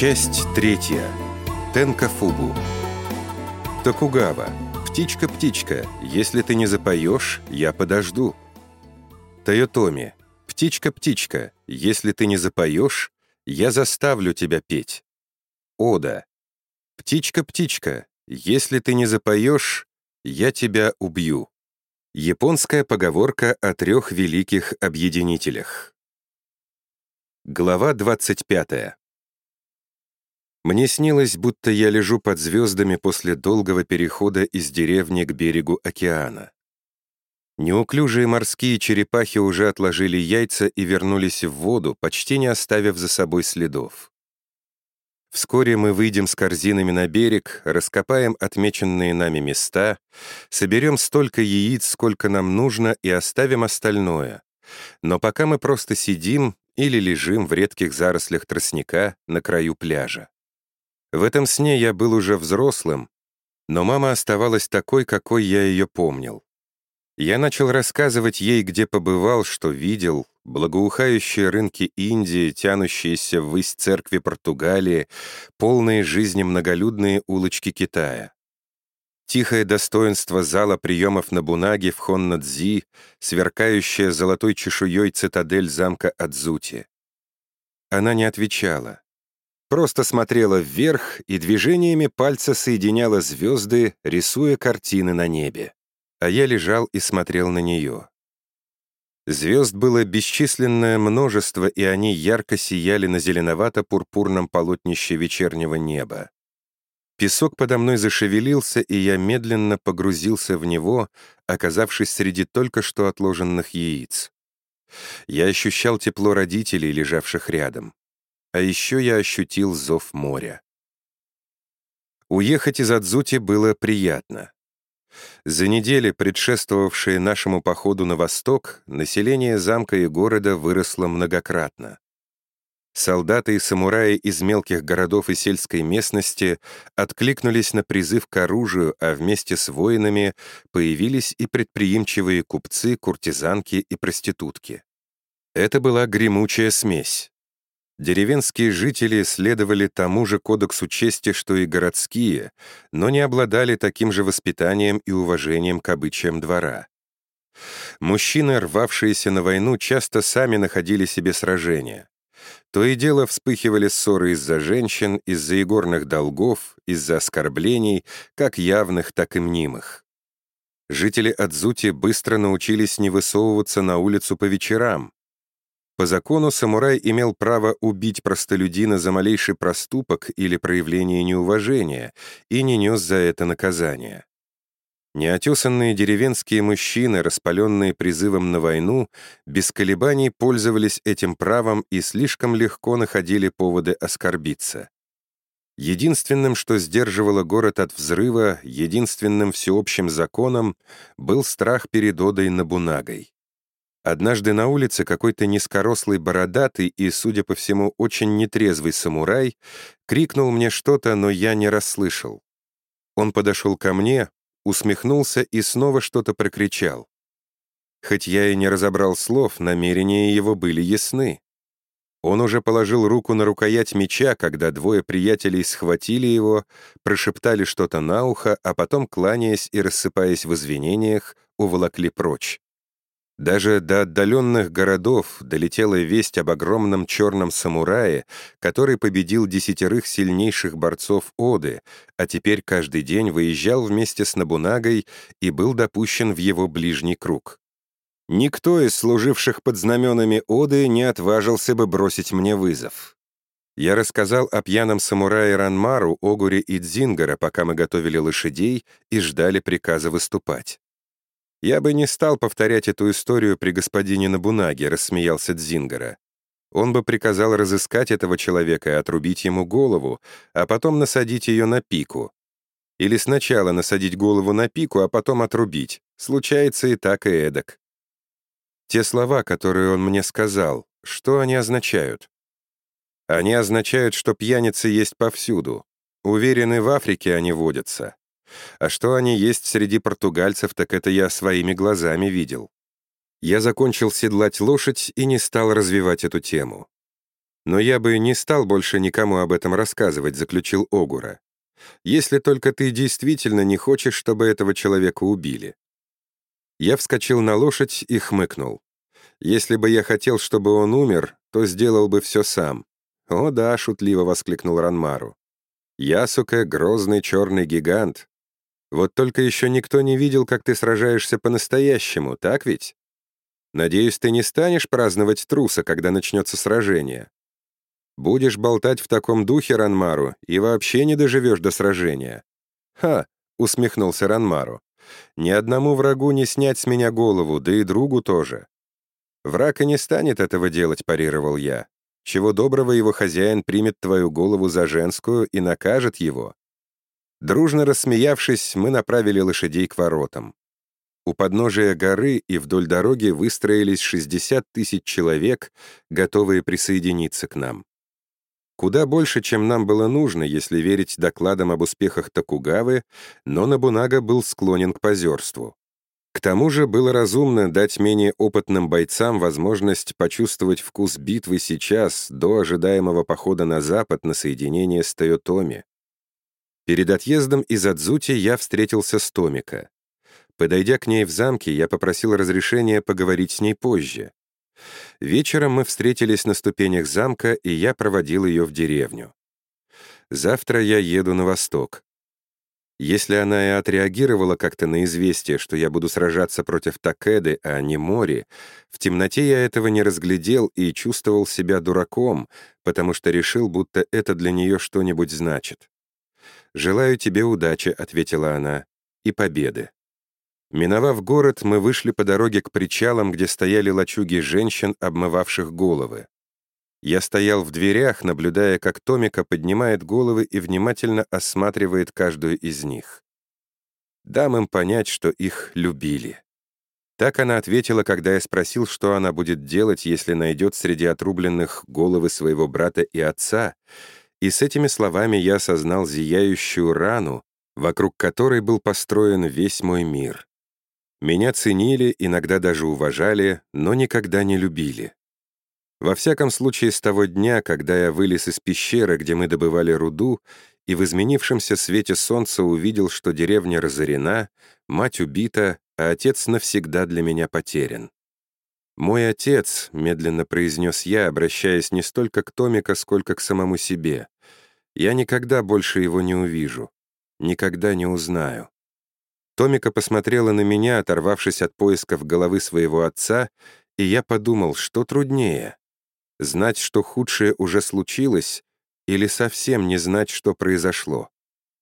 Часть третья. Тенкафубу. Токугава. Птичка-птичка, если ты не запоешь, я подожду. Тойотоми. Птичка-птичка, если ты не запоешь, я заставлю тебя петь. Ода. Птичка-птичка, если ты не запоешь, я тебя убью. Японская поговорка о трех великих объединителях. Глава 25. Мне снилось, будто я лежу под звездами после долгого перехода из деревни к берегу океана. Неуклюжие морские черепахи уже отложили яйца и вернулись в воду, почти не оставив за собой следов. Вскоре мы выйдем с корзинами на берег, раскопаем отмеченные нами места, соберем столько яиц, сколько нам нужно, и оставим остальное. Но пока мы просто сидим или лежим в редких зарослях тростника на краю пляжа. В этом сне я был уже взрослым, но мама оставалась такой, какой я ее помнил. Я начал рассказывать ей, где побывал, что видел, благоухающие рынки Индии, тянущиеся ввысь церкви Португалии, полные жизни многолюдные улочки Китая. Тихое достоинство зала приемов на Бунаге в Хоннадзи, сверкающая золотой чешуей цитадель замка Адзути. Она не отвечала. Просто смотрела вверх и движениями пальца соединяла звезды, рисуя картины на небе. А я лежал и смотрел на нее. Звезд было бесчисленное множество, и они ярко сияли на зеленовато-пурпурном полотнище вечернего неба. Песок подо мной зашевелился, и я медленно погрузился в него, оказавшись среди только что отложенных яиц. Я ощущал тепло родителей, лежавших рядом. А еще я ощутил зов моря. Уехать из Адзути было приятно. За недели, предшествовавшие нашему походу на восток, население замка и города выросло многократно. Солдаты и самураи из мелких городов и сельской местности откликнулись на призыв к оружию, а вместе с воинами появились и предприимчивые купцы, куртизанки и проститутки. Это была гремучая смесь. Деревенские жители следовали тому же кодексу чести, что и городские, но не обладали таким же воспитанием и уважением к обычаям двора. Мужчины, рвавшиеся на войну, часто сами находили себе сражения. То и дело вспыхивали ссоры из-за женщин, из-за игорных долгов, из-за оскорблений, как явных, так и мнимых. Жители Адзути быстро научились не высовываться на улицу по вечерам, по закону самурай имел право убить простолюдина за малейший проступок или проявление неуважения и не нес за это наказание. Неотесанные деревенские мужчины, распаленные призывом на войну, без колебаний пользовались этим правом и слишком легко находили поводы оскорбиться. Единственным, что сдерживало город от взрыва, единственным всеобщим законом, был страх перед Одой Набунагой. Однажды на улице какой-то низкорослый бородатый и, судя по всему, очень нетрезвый самурай крикнул мне что-то, но я не расслышал. Он подошел ко мне, усмехнулся и снова что-то прокричал. Хоть я и не разобрал слов, намерения его были ясны. Он уже положил руку на рукоять меча, когда двое приятелей схватили его, прошептали что-то на ухо, а потом, кланяясь и рассыпаясь в извинениях, уволокли прочь. Даже до отдаленных городов долетела весть об огромном черном самурае, который победил десятерых сильнейших борцов Оды, а теперь каждый день выезжал вместе с Набунагой и был допущен в его ближний круг. Никто из служивших под знаменами Оды не отважился бы бросить мне вызов. Я рассказал о пьяном самурае Ранмару, Огуре и Дзингара, пока мы готовили лошадей и ждали приказа выступать. «Я бы не стал повторять эту историю при господине Набунаге», — рассмеялся Дзингара. «Он бы приказал разыскать этого человека и отрубить ему голову, а потом насадить ее на пику. Или сначала насадить голову на пику, а потом отрубить. Случается и так, и эдак». Те слова, которые он мне сказал, что они означают? Они означают, что пьяницы есть повсюду. Уверены, в Африке они водятся. А что они есть среди португальцев, так это я своими глазами видел. Я закончил седлать лошадь и не стал развивать эту тему. «Но я бы не стал больше никому об этом рассказывать», — заключил Огура. «Если только ты действительно не хочешь, чтобы этого человека убили». Я вскочил на лошадь и хмыкнул. «Если бы я хотел, чтобы он умер, то сделал бы все сам». «О да», — шутливо воскликнул Ранмару. «Ясука — грозный черный гигант. Вот только еще никто не видел, как ты сражаешься по-настоящему, так ведь? Надеюсь, ты не станешь праздновать труса, когда начнется сражение. Будешь болтать в таком духе, Ранмару, и вообще не доживешь до сражения». «Ха!» — усмехнулся Ранмару. «Ни одному врагу не снять с меня голову, да и другу тоже». «Враг и не станет этого делать», — парировал я. «Чего доброго его хозяин примет твою голову за женскую и накажет его». Дружно рассмеявшись, мы направили лошадей к воротам. У подножия горы и вдоль дороги выстроились 60 тысяч человек, готовые присоединиться к нам. Куда больше, чем нам было нужно, если верить докладам об успехах Токугавы, но Набунага был склонен к позерству. К тому же было разумно дать менее опытным бойцам возможность почувствовать вкус битвы сейчас, до ожидаемого похода на запад на соединение с Тойотоми. Перед отъездом из Адзути я встретился с Томика. Подойдя к ней в замке, я попросил разрешения поговорить с ней позже. Вечером мы встретились на ступенях замка, и я проводил ее в деревню. Завтра я еду на восток. Если она и отреагировала как-то на известие, что я буду сражаться против Такеды, а не Мори, в темноте я этого не разглядел и чувствовал себя дураком, потому что решил, будто это для нее что-нибудь значит. «Желаю тебе удачи», — ответила она, — «и победы». Миновав город, мы вышли по дороге к причалам, где стояли лачуги женщин, обмывавших головы. Я стоял в дверях, наблюдая, как Томика поднимает головы и внимательно осматривает каждую из них. Дам им понять, что их любили. Так она ответила, когда я спросил, что она будет делать, если найдет среди отрубленных головы своего брата и отца, и с этими словами я осознал зияющую рану, вокруг которой был построен весь мой мир. Меня ценили, иногда даже уважали, но никогда не любили. Во всяком случае, с того дня, когда я вылез из пещеры, где мы добывали руду, и в изменившемся свете солнца увидел, что деревня разорена, мать убита, а отец навсегда для меня потерян. «Мой отец», — медленно произнес я, обращаясь не столько к Томика, сколько к самому себе, — «я никогда больше его не увижу, никогда не узнаю». Томика посмотрела на меня, оторвавшись от поисков головы своего отца, и я подумал, что труднее — знать, что худшее уже случилось, или совсем не знать, что произошло.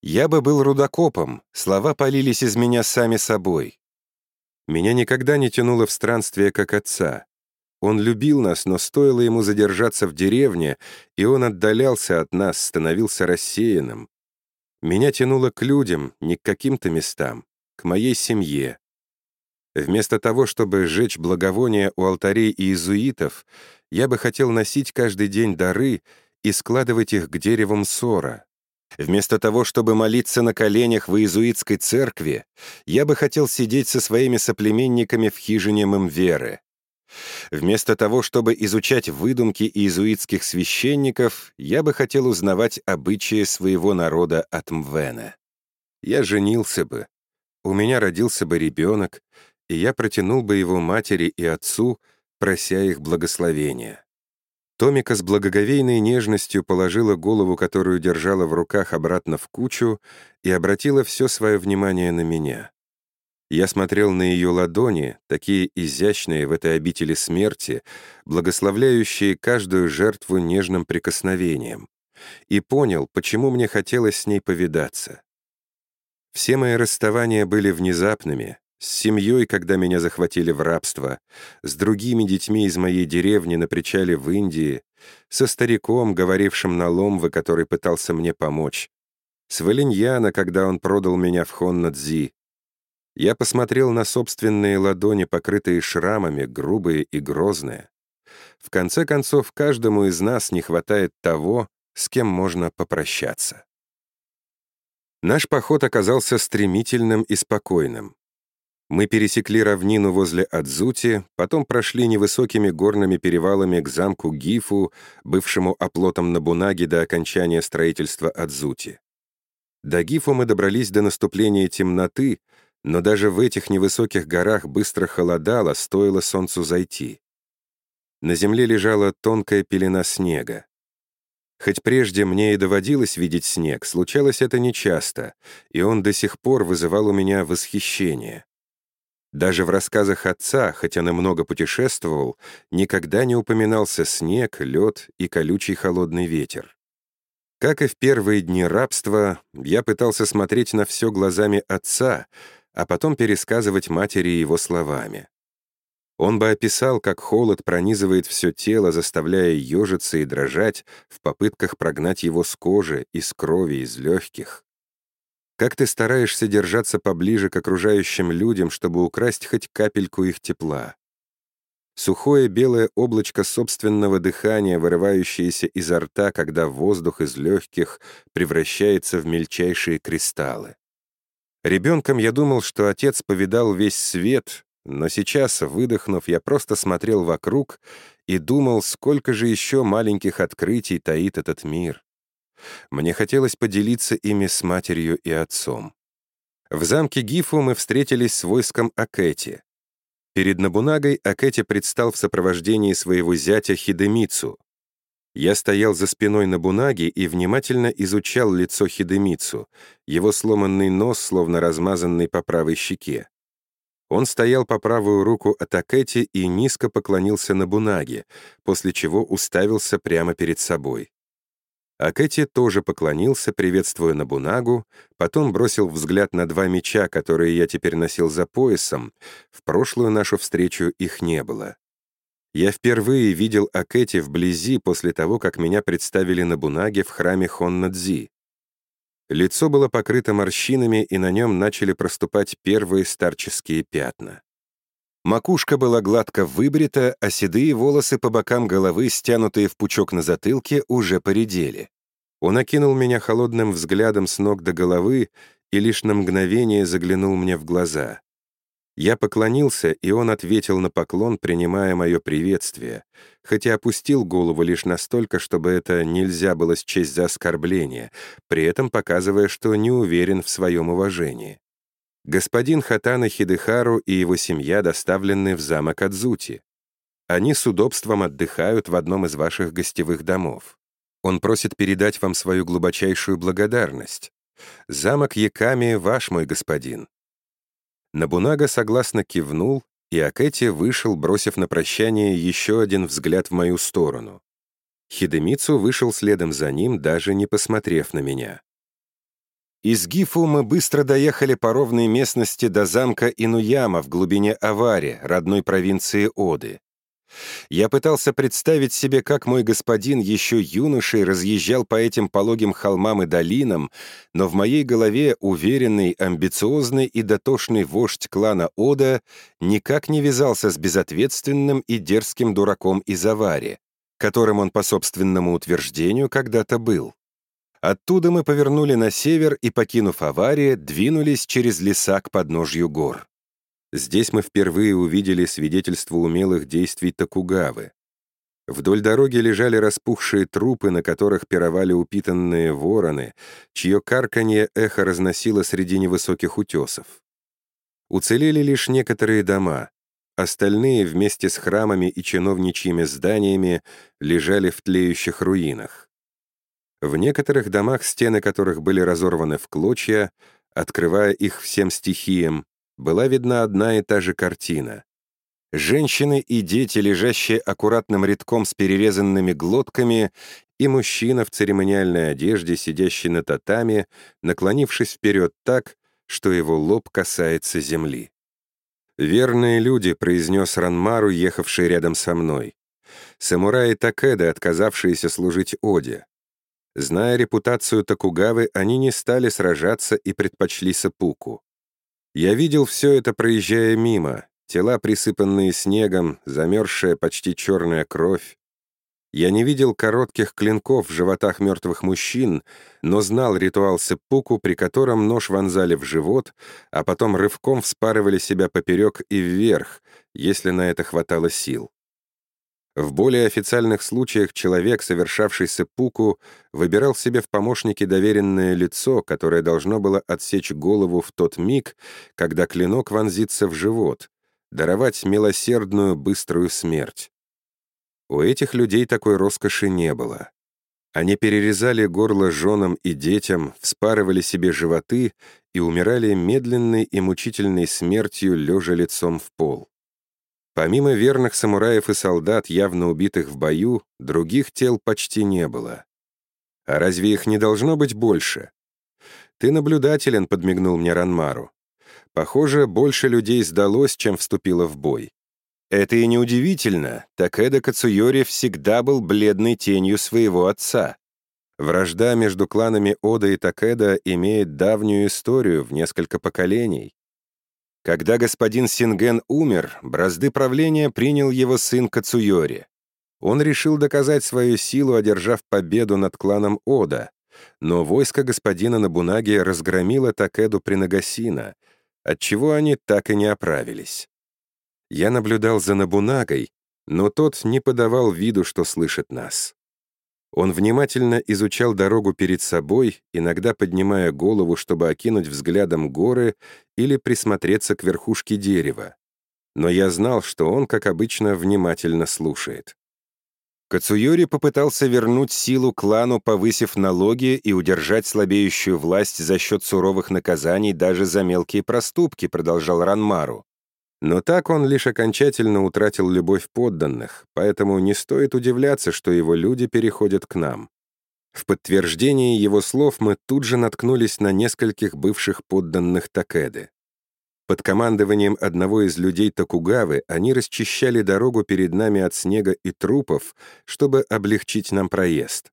Я бы был рудокопом, слова полились из меня сами собой. Меня никогда не тянуло в странствие, как отца. Он любил нас, но стоило ему задержаться в деревне, и он отдалялся от нас, становился рассеянным. Меня тянуло к людям, не к каким-то местам к моей семье. Вместо того, чтобы сжечь благовония у алтарей иезуитов, я бы хотел носить каждый день дары и складывать их к деревам ссора. Вместо того, чтобы молиться на коленях в иезуитской церкви, я бы хотел сидеть со своими соплеменниками в хижине Мемверы. Вместо того, чтобы изучать выдумки иезуитских священников, я бы хотел узнавать обычаи своего народа от Мвена. Я женился бы, у меня родился бы ребенок, и я протянул бы его матери и отцу, прося их благословения. Томика с благоговейной нежностью положила голову, которую держала в руках, обратно в кучу и обратила все свое внимание на меня. Я смотрел на ее ладони, такие изящные в этой обители смерти, благословляющие каждую жертву нежным прикосновением, и понял, почему мне хотелось с ней повидаться. Все мои расставания были внезапными, с семьей, когда меня захватили в рабство, с другими детьми из моей деревни на причале в Индии, со стариком, говорившим на ломвы, который пытался мне помочь, с Валиньяна, когда он продал меня в Хоннадзи. Я посмотрел на собственные ладони, покрытые шрамами, грубые и грозные. В конце концов, каждому из нас не хватает того, с кем можно попрощаться. Наш поход оказался стремительным и спокойным. Мы пересекли равнину возле Адзути, потом прошли невысокими горными перевалами к замку Гифу, бывшему оплотом Набунаги до окончания строительства Адзути. До Гифу мы добрались до наступления темноты, но даже в этих невысоких горах быстро холодало, стоило солнцу зайти. На земле лежала тонкая пелена снега. Хоть прежде мне и доводилось видеть снег, случалось это нечасто, и он до сих пор вызывал у меня восхищение. Даже в рассказах отца, хотя он и много путешествовал, никогда не упоминался снег, лед и колючий холодный ветер. Как и в первые дни рабства, я пытался смотреть на все глазами отца, а потом пересказывать матери его словами. Он бы описал, как холод пронизывает все тело, заставляя ежиться и дрожать в попытках прогнать его с кожи, из крови, из легких. Как ты стараешься держаться поближе к окружающим людям, чтобы украсть хоть капельку их тепла? Сухое белое облачко собственного дыхания, вырывающееся изо рта, когда воздух из легких превращается в мельчайшие кристаллы. Ребенком я думал, что отец повидал весь свет, но сейчас, выдохнув, я просто смотрел вокруг и думал, сколько же еще маленьких открытий таит этот мир. Мне хотелось поделиться ими с матерью и отцом. В замке Гифу мы встретились с войском Акэти. Перед Набунагой Акэти предстал в сопровождении своего зятя Хидемицу. Я стоял за спиной Набунаги и внимательно изучал лицо Хидемицу, его сломанный нос, словно размазанный по правой щеке. Он стоял по правую руку от Акэти и низко поклонился Набунаге, после чего уставился прямо перед собой. А Кэти тоже поклонился, приветствуя Набунагу, потом бросил взгляд на два меча, которые я теперь носил за поясом. В прошлую нашу встречу их не было. Я впервые видел Акэти вблизи после того, как меня представили Набунаге в храме Хоннадзи. Лицо было покрыто морщинами, и на нем начали проступать первые старческие пятна. Макушка была гладко выбрита, а седые волосы по бокам головы, стянутые в пучок на затылке, уже поредели. Он окинул меня холодным взглядом с ног до головы и лишь на мгновение заглянул мне в глаза. Я поклонился, и он ответил на поклон, принимая мое приветствие, хотя опустил голову лишь настолько, чтобы это нельзя было счесть за оскорбление, при этом показывая, что не уверен в своем уважении господин Хатана Хидехару и его семья доставлены в замок Адзути. Они с удобством отдыхают в одном из ваших гостевых домов. Он просит передать вам свою глубочайшую благодарность. Замок Яками ваш, мой господин». Набунага согласно кивнул, и Акэти вышел, бросив на прощание еще один взгляд в мою сторону. Хидемицу вышел следом за ним, даже не посмотрев на меня. Из Гифу мы быстро доехали по ровной местности до замка Инуяма в глубине Авари, родной провинции Оды. Я пытался представить себе, как мой господин еще юношей разъезжал по этим пологим холмам и долинам, но в моей голове уверенный, амбициозный и дотошный вождь клана Ода никак не вязался с безответственным и дерзким дураком из Авари, которым он по собственному утверждению когда-то был. Оттуда мы повернули на север и, покинув аварию, двинулись через леса к подножью гор. Здесь мы впервые увидели свидетельство умелых действий Токугавы. Вдоль дороги лежали распухшие трупы, на которых пировали упитанные вороны, чье карканье эхо разносило среди невысоких утесов. Уцелели лишь некоторые дома. Остальные вместе с храмами и чиновничьими зданиями лежали в тлеющих руинах. В некоторых домах, стены которых были разорваны в клочья, открывая их всем стихиям, была видна одна и та же картина. Женщины и дети, лежащие аккуратным рядком с перерезанными глотками, и мужчина в церемониальной одежде, сидящий на татами, наклонившись вперед так, что его лоб касается земли. «Верные люди», — произнес Ранмару, ехавший рядом со мной. «Самураи Такеда, отказавшиеся служить Оде. Зная репутацию Токугавы, они не стали сражаться и предпочли сапуку. Я видел все это, проезжая мимо. Тела, присыпанные снегом, замерзшая почти черная кровь. Я не видел коротких клинков в животах мертвых мужчин, но знал ритуал сеппуку, при котором нож вонзали в живот, а потом рывком вспарывали себя поперек и вверх, если на это хватало сил. В более официальных случаях человек, совершавший сеппуку, выбирал себе в помощники доверенное лицо, которое должно было отсечь голову в тот миг, когда клинок вонзится в живот, даровать милосердную быструю смерть. У этих людей такой роскоши не было. Они перерезали горло женам и детям, вспарывали себе животы и умирали медленной и мучительной смертью, лежа лицом в пол. Помимо верных самураев и солдат, явно убитых в бою, других тел почти не было. А разве их не должно быть больше? «Ты наблюдателен», — подмигнул мне Ранмару. «Похоже, больше людей сдалось, чем вступило в бой. Это и неудивительно, Такеда Кацуйори всегда был бледной тенью своего отца. Вражда между кланами Ода и Такеда имеет давнюю историю в несколько поколений. Когда господин Синген умер, бразды правления принял его сын Кацуйори. Он решил доказать свою силу, одержав победу над кланом Ода, но войско господина Набунаги разгромило Такеду при Нагасина, отчего они так и не оправились. Я наблюдал за Набунагой, но тот не подавал виду, что слышит нас. Он внимательно изучал дорогу перед собой, иногда поднимая голову, чтобы окинуть взглядом горы или присмотреться к верхушке дерева. Но я знал, что он, как обычно, внимательно слушает. Кацуйори попытался вернуть силу клану, повысив налоги и удержать слабеющую власть за счет суровых наказаний даже за мелкие проступки, продолжал Ранмару. Но так он лишь окончательно утратил любовь подданных, поэтому не стоит удивляться, что его люди переходят к нам. В подтверждение его слов мы тут же наткнулись на нескольких бывших подданных Такеды. Под командованием одного из людей Токугавы они расчищали дорогу перед нами от снега и трупов, чтобы облегчить нам проезд.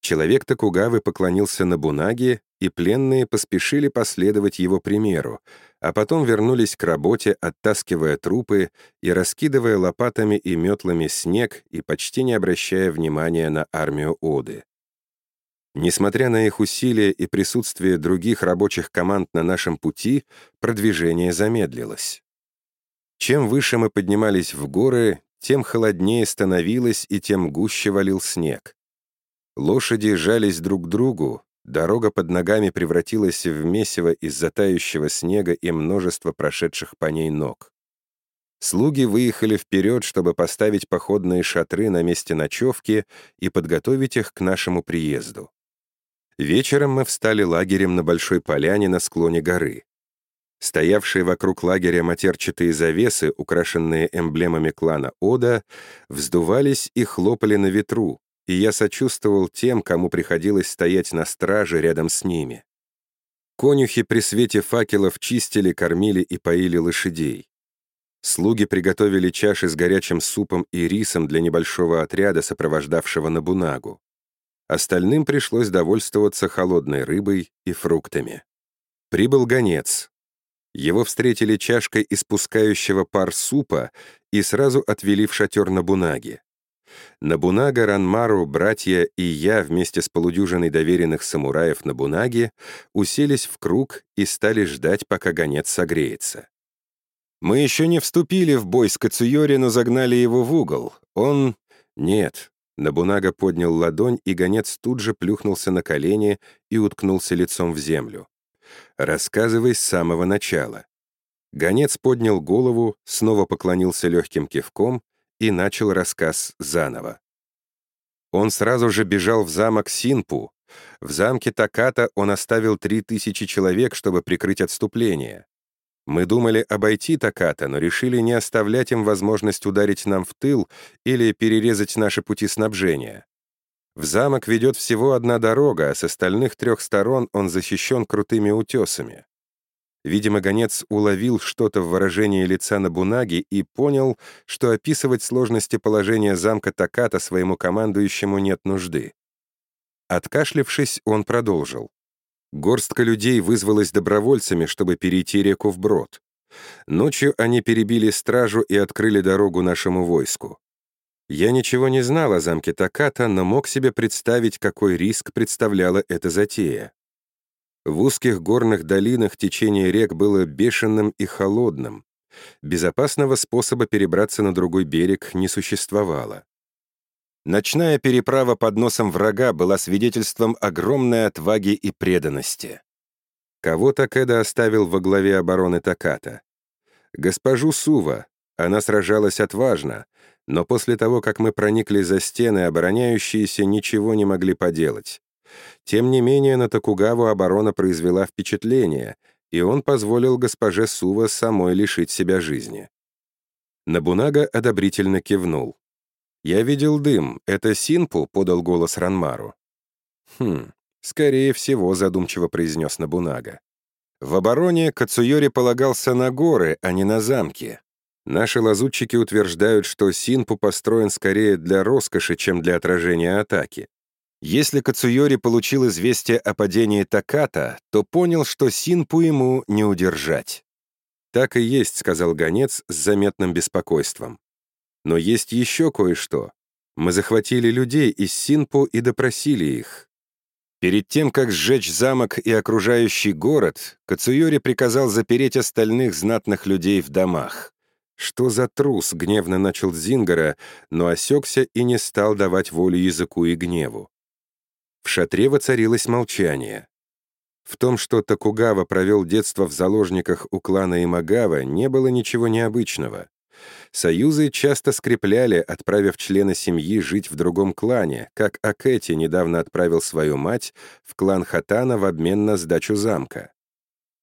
Человек Токугавы поклонился на Бунаге, и пленные поспешили последовать его примеру, а потом вернулись к работе, оттаскивая трупы и раскидывая лопатами и метлами снег и почти не обращая внимания на армию Оды. Несмотря на их усилия и присутствие других рабочих команд на нашем пути, продвижение замедлилось. Чем выше мы поднимались в горы, тем холоднее становилось и тем гуще валил снег. Лошади жались друг к другу, дорога под ногами превратилась в месиво из затающего снега и множество прошедших по ней ног. Слуги выехали вперед, чтобы поставить походные шатры на месте ночевки и подготовить их к нашему приезду. Вечером мы встали лагерем на большой поляне на склоне горы. Стоявшие вокруг лагеря матерчатые завесы, украшенные эмблемами клана Ода, вздувались и хлопали на ветру, и я сочувствовал тем, кому приходилось стоять на страже рядом с ними. Конюхи при свете факелов чистили, кормили и поили лошадей. Слуги приготовили чаши с горячим супом и рисом для небольшого отряда, сопровождавшего Набунагу. Остальным пришлось довольствоваться холодной рыбой и фруктами. Прибыл гонец. Его встретили чашкой испускающего пар супа и сразу отвели в шатер Набунаги. Набунага, Ранмару, братья и я вместе с полудюжиной доверенных самураев Набунаги уселись в круг и стали ждать, пока гонец согреется. Мы еще не вступили в бой с Кацуйори, но загнали его в угол. Он... Нет. Набунага поднял ладонь, и гонец тут же плюхнулся на колени и уткнулся лицом в землю. «Рассказывай с самого начала». Гонец поднял голову, снова поклонился легким кивком и начал рассказ заново. Он сразу же бежал в замок Синпу. В замке Таката он оставил три тысячи человек, чтобы прикрыть отступление. Мы думали обойти Таката, но решили не оставлять им возможность ударить нам в тыл или перерезать наши пути снабжения. В замок ведет всего одна дорога, а с остальных трех сторон он защищен крутыми утесами. Видимо, гонец уловил что-то в выражении лица Набунаги и понял, что описывать сложности положения замка Таката своему командующему нет нужды. Откашлившись, он продолжил. Горстка людей вызвалась добровольцами, чтобы перейти реку вброд. Ночью они перебили стражу и открыли дорогу нашему войску. Я ничего не знал о замке Таката, но мог себе представить, какой риск представляла эта затея. В узких горных долинах течение рек было бешеным и холодным. Безопасного способа перебраться на другой берег не существовало. Ночная переправа под носом врага была свидетельством огромной отваги и преданности. Кого Такеда оставил во главе обороны Таката? Госпожу Сува. Она сражалась отважно, но после того, как мы проникли за стены, обороняющиеся ничего не могли поделать. Тем не менее, на Токугаву оборона произвела впечатление, и он позволил госпоже Сува самой лишить себя жизни. Набунага одобрительно кивнул. «Я видел дым. Это Синпу?» — подал голос Ранмару. «Хм, скорее всего», — задумчиво произнес Набунага. В обороне Кацуйори полагался на горы, а не на замки. Наши лазутчики утверждают, что Синпу построен скорее для роскоши, чем для отражения атаки. Если Кацуйори получил известие о падении Таката, то понял, что Синпу ему не удержать. «Так и есть», — сказал гонец с заметным беспокойством. «Но есть еще кое-что. Мы захватили людей из Синпу и допросили их. Перед тем, как сжечь замок и окружающий город, Кацуйори приказал запереть остальных знатных людей в домах. «Что за трус?» — гневно начал Зингара, но осекся и не стал давать волю языку и гневу. В шатре воцарилось молчание. В том, что Токугава провел детство в заложниках у клана Имагава, не было ничего необычного. Союзы часто скрепляли, отправив члена семьи жить в другом клане, как Акэти недавно отправил свою мать в клан Хатана в обмен на сдачу замка.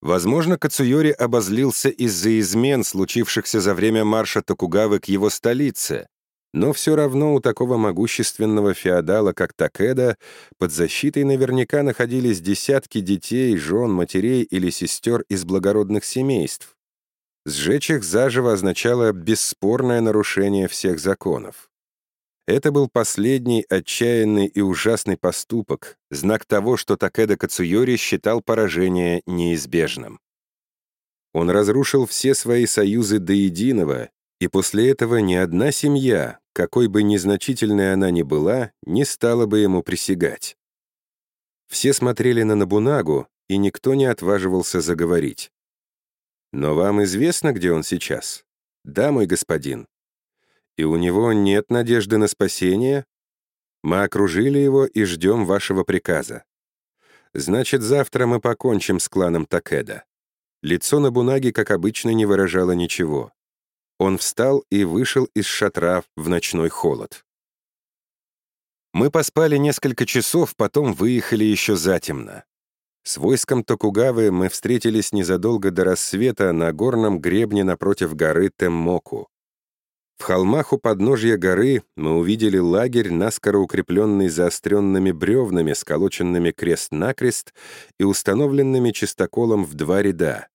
Возможно, Кацуйори обозлился из-за измен, случившихся за время марша Токугавы к его столице, но все равно у такого могущественного феодала, как Такеда, под защитой наверняка находились десятки детей, жен, матерей или сестер из благородных семейств. Сжечь их заживо означало бесспорное нарушение всех законов. Это был последний отчаянный и ужасный поступок, знак того, что Такеда Кацуйори считал поражение неизбежным. Он разрушил все свои союзы до единого, и после этого ни одна семья, какой бы незначительной она ни была, не стала бы ему присягать. Все смотрели на Набунагу, и никто не отваживался заговорить. «Но вам известно, где он сейчас?» «Да, мой господин и у него нет надежды на спасение? Мы окружили его и ждем вашего приказа. Значит, завтра мы покончим с кланом Такеда. Лицо на Набунаги, как обычно, не выражало ничего. Он встал и вышел из шатра в ночной холод. Мы поспали несколько часов, потом выехали еще затемно. С войском Токугавы мы встретились незадолго до рассвета на горном гребне напротив горы Теммоку. В холмах у подножья горы мы увидели лагерь, наскоро укрепленный заостренными бревнами, сколоченными крест-накрест и установленными чистоколом в два ряда.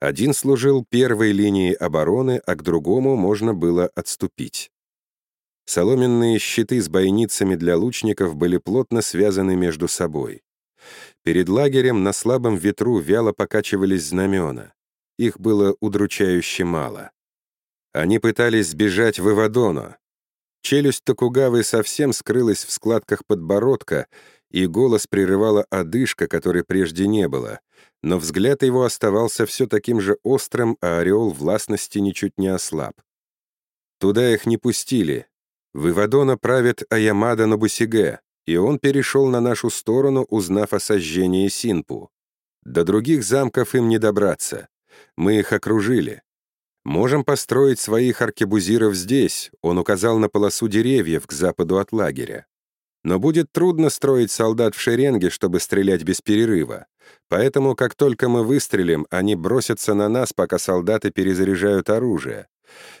Один служил первой линией обороны, а к другому можно было отступить. Соломенные щиты с бойницами для лучников были плотно связаны между собой. Перед лагерем на слабом ветру вяло покачивались знамена. Их было удручающе мало. Они пытались сбежать в Ивадоно. Челюсть Токугавы совсем скрылась в складках подбородка, и голос прерывала одышка, которой прежде не было, но взгляд его оставался все таким же острым, а ореол властности ничуть не ослаб. Туда их не пустили. В Ивадоно правит Аямада Нобусиге, и он перешел на нашу сторону, узнав о сожжении Синпу. До других замков им не добраться. Мы их окружили. «Можем построить своих аркебузиров здесь», он указал на полосу деревьев к западу от лагеря. «Но будет трудно строить солдат в шеренге, чтобы стрелять без перерыва. Поэтому, как только мы выстрелим, они бросятся на нас, пока солдаты перезаряжают оружие.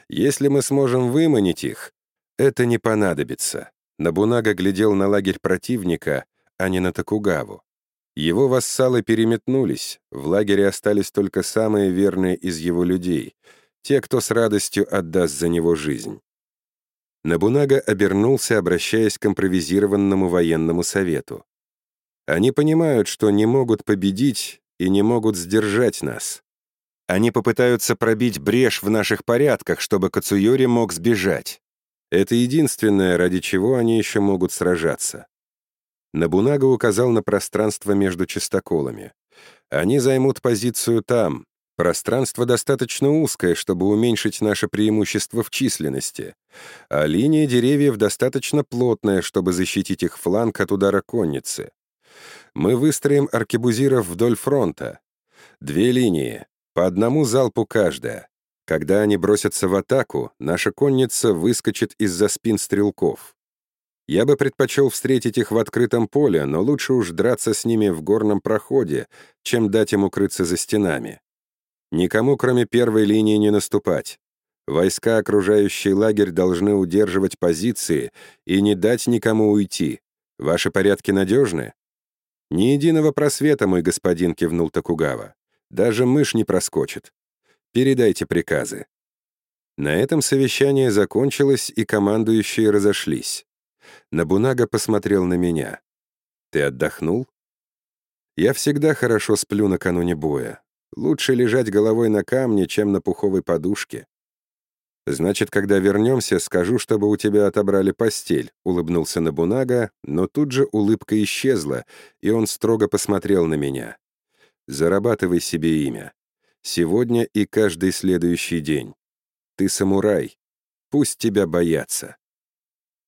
Если мы сможем выманить их, это не понадобится». Набунага глядел на лагерь противника, а не на Токугаву. Его вассалы переметнулись, в лагере остались только самые верные из его людей — те, кто с радостью отдаст за него жизнь. Набунага обернулся, обращаясь к импровизированному военному совету. Они понимают, что не могут победить и не могут сдержать нас. Они попытаются пробить брешь в наших порядках, чтобы Кацуйори мог сбежать. Это единственное, ради чего они еще могут сражаться. Набунага указал на пространство между чистоколами. Они займут позицию там. Пространство достаточно узкое, чтобы уменьшить наше преимущество в численности, а линия деревьев достаточно плотная, чтобы защитить их фланг от удара конницы. Мы выстроим аркебузиров вдоль фронта. Две линии, по одному залпу каждая. Когда они бросятся в атаку, наша конница выскочит из-за спин стрелков. Я бы предпочел встретить их в открытом поле, но лучше уж драться с ними в горном проходе, чем дать им укрыться за стенами. Никому, кроме первой линии, не наступать. Войска, окружающие лагерь, должны удерживать позиции и не дать никому уйти. Ваши порядки надежны? «Ни единого просвета, мой господин», — кивнул Токугава. «Даже мышь не проскочит. Передайте приказы». На этом совещание закончилось, и командующие разошлись. Набунага посмотрел на меня. «Ты отдохнул?» «Я всегда хорошо сплю накануне боя. Лучше лежать головой на камне, чем на пуховой подушке. «Значит, когда вернемся, скажу, чтобы у тебя отобрали постель», — улыбнулся Набунага, но тут же улыбка исчезла, и он строго посмотрел на меня. «Зарабатывай себе имя. Сегодня и каждый следующий день. Ты самурай. Пусть тебя боятся».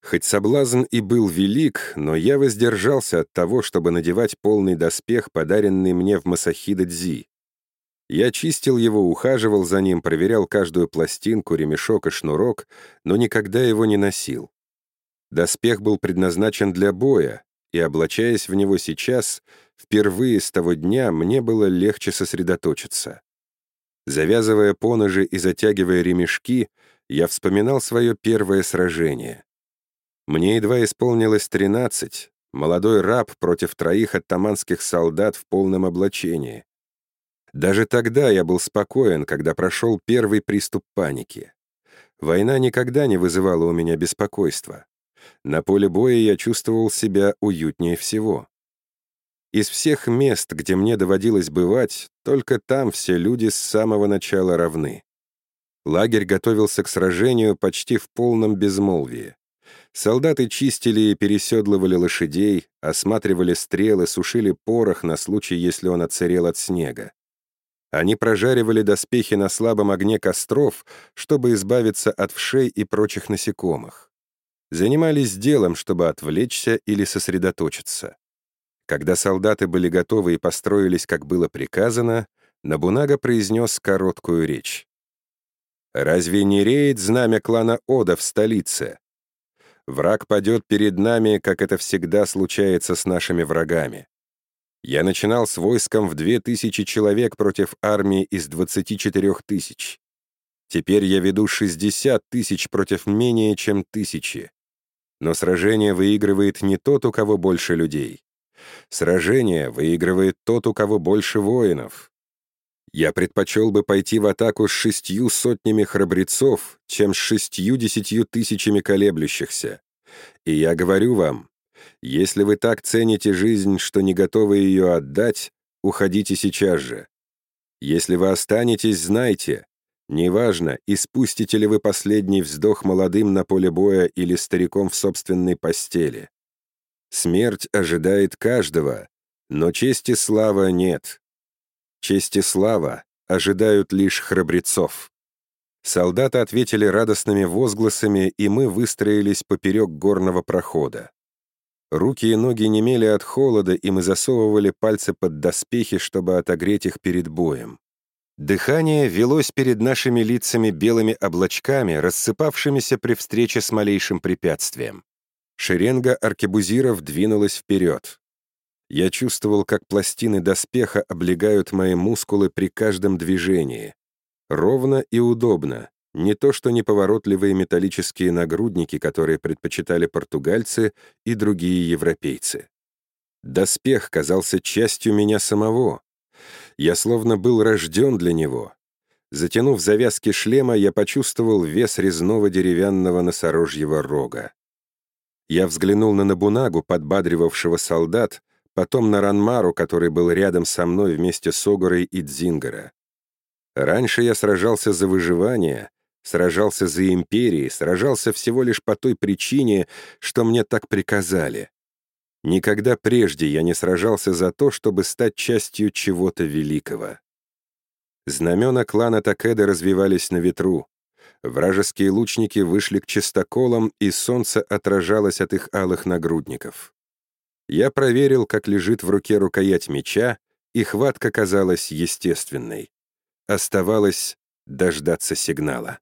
Хоть соблазн и был велик, но я воздержался от того, чтобы надевать полный доспех, подаренный мне в Масахида Дзи. Я чистил его, ухаживал за ним, проверял каждую пластинку, ремешок и шнурок, но никогда его не носил. Доспех был предназначен для боя, и, облачаясь в него сейчас, впервые с того дня мне было легче сосредоточиться. Завязывая поножи и затягивая ремешки, я вспоминал свое первое сражение. Мне едва исполнилось тринадцать, молодой раб против троих оттаманских солдат в полном облачении. Даже тогда я был спокоен, когда прошел первый приступ паники. Война никогда не вызывала у меня беспокойства. На поле боя я чувствовал себя уютнее всего. Из всех мест, где мне доводилось бывать, только там все люди с самого начала равны. Лагерь готовился к сражению почти в полном безмолвии. Солдаты чистили и переседлывали лошадей, осматривали стрелы, сушили порох на случай, если он отсырел от снега. Они прожаривали доспехи на слабом огне костров, чтобы избавиться от вшей и прочих насекомых. Занимались делом, чтобы отвлечься или сосредоточиться. Когда солдаты были готовы и построились, как было приказано, Набунага произнес короткую речь. «Разве не реет знамя клана Ода в столице? Враг падет перед нами, как это всегда случается с нашими врагами. Я начинал с войском в 2000 человек против армии из 24 тысяч. Теперь я веду 60 тысяч против менее чем тысячи. Но сражение выигрывает не тот, у кого больше людей. Сражение выигрывает тот, у кого больше воинов. Я предпочел бы пойти в атаку с шестью сотнями храбрецов, чем с шестью-десятью тысячами колеблющихся. И я говорю вам, если вы так цените жизнь, что не готовы ее отдать, уходите сейчас же. Если вы останетесь, знайте, неважно, испустите ли вы последний вздох молодым на поле боя или стариком в собственной постели. Смерть ожидает каждого, но честь и слава нет. Честь и слава ожидают лишь храбрецов. Солдаты ответили радостными возгласами, и мы выстроились поперек горного прохода. Руки и ноги немели от холода, и мы засовывали пальцы под доспехи, чтобы отогреть их перед боем. Дыхание велось перед нашими лицами белыми облачками, рассыпавшимися при встрече с малейшим препятствием. Шеренга аркебузиров двинулась вперед. Я чувствовал, как пластины доспеха облегают мои мускулы при каждом движении. Ровно и удобно, не то что неповоротливые металлические нагрудники, которые предпочитали португальцы и другие европейцы. Доспех казался частью меня самого. Я словно был рожден для него. Затянув завязки шлема, я почувствовал вес резного деревянного носорожьего рога. Я взглянул на Набунагу, подбадривавшего солдат, потом на Ранмару, который был рядом со мной вместе с Огорой и Дзингара. Раньше я сражался за выживание, Сражался за империи, сражался всего лишь по той причине, что мне так приказали. Никогда прежде я не сражался за то, чтобы стать частью чего-то великого. Знамена клана Такеда развивались на ветру. Вражеские лучники вышли к чистоколам, и солнце отражалось от их алых нагрудников. Я проверил, как лежит в руке рукоять меча, и хватка казалась естественной. Оставалось дождаться сигнала.